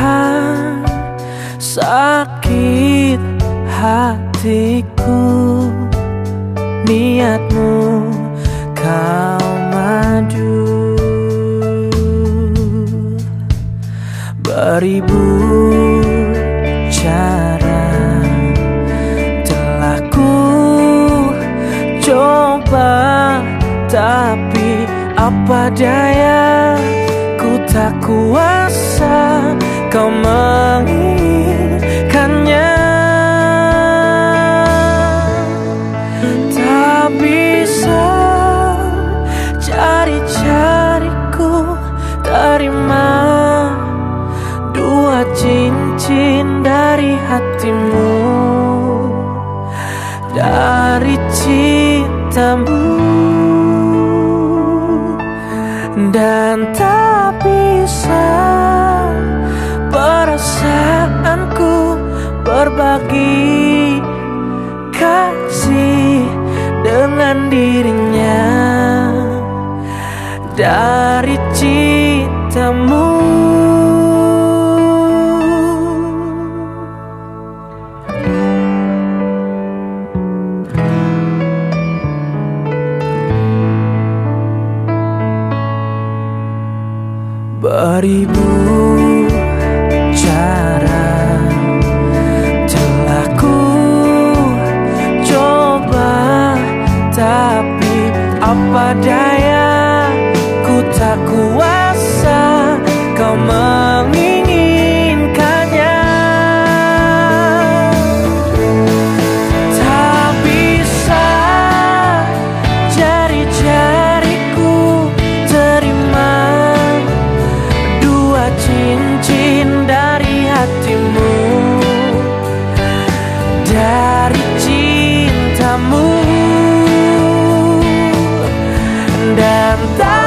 Tuhan sakit hatiku niatmu kau maju beribu cara telah ku coba tapi apa daya ku tak kuasa kau menginginkannya Tak bisa cari-cariku terima Dua cincin dari hatimu. Dari cintamu. Dan tak bisa berbagi kasih dengan dirinya dari cintamu. Beribu Dan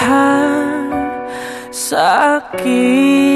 menahan sakit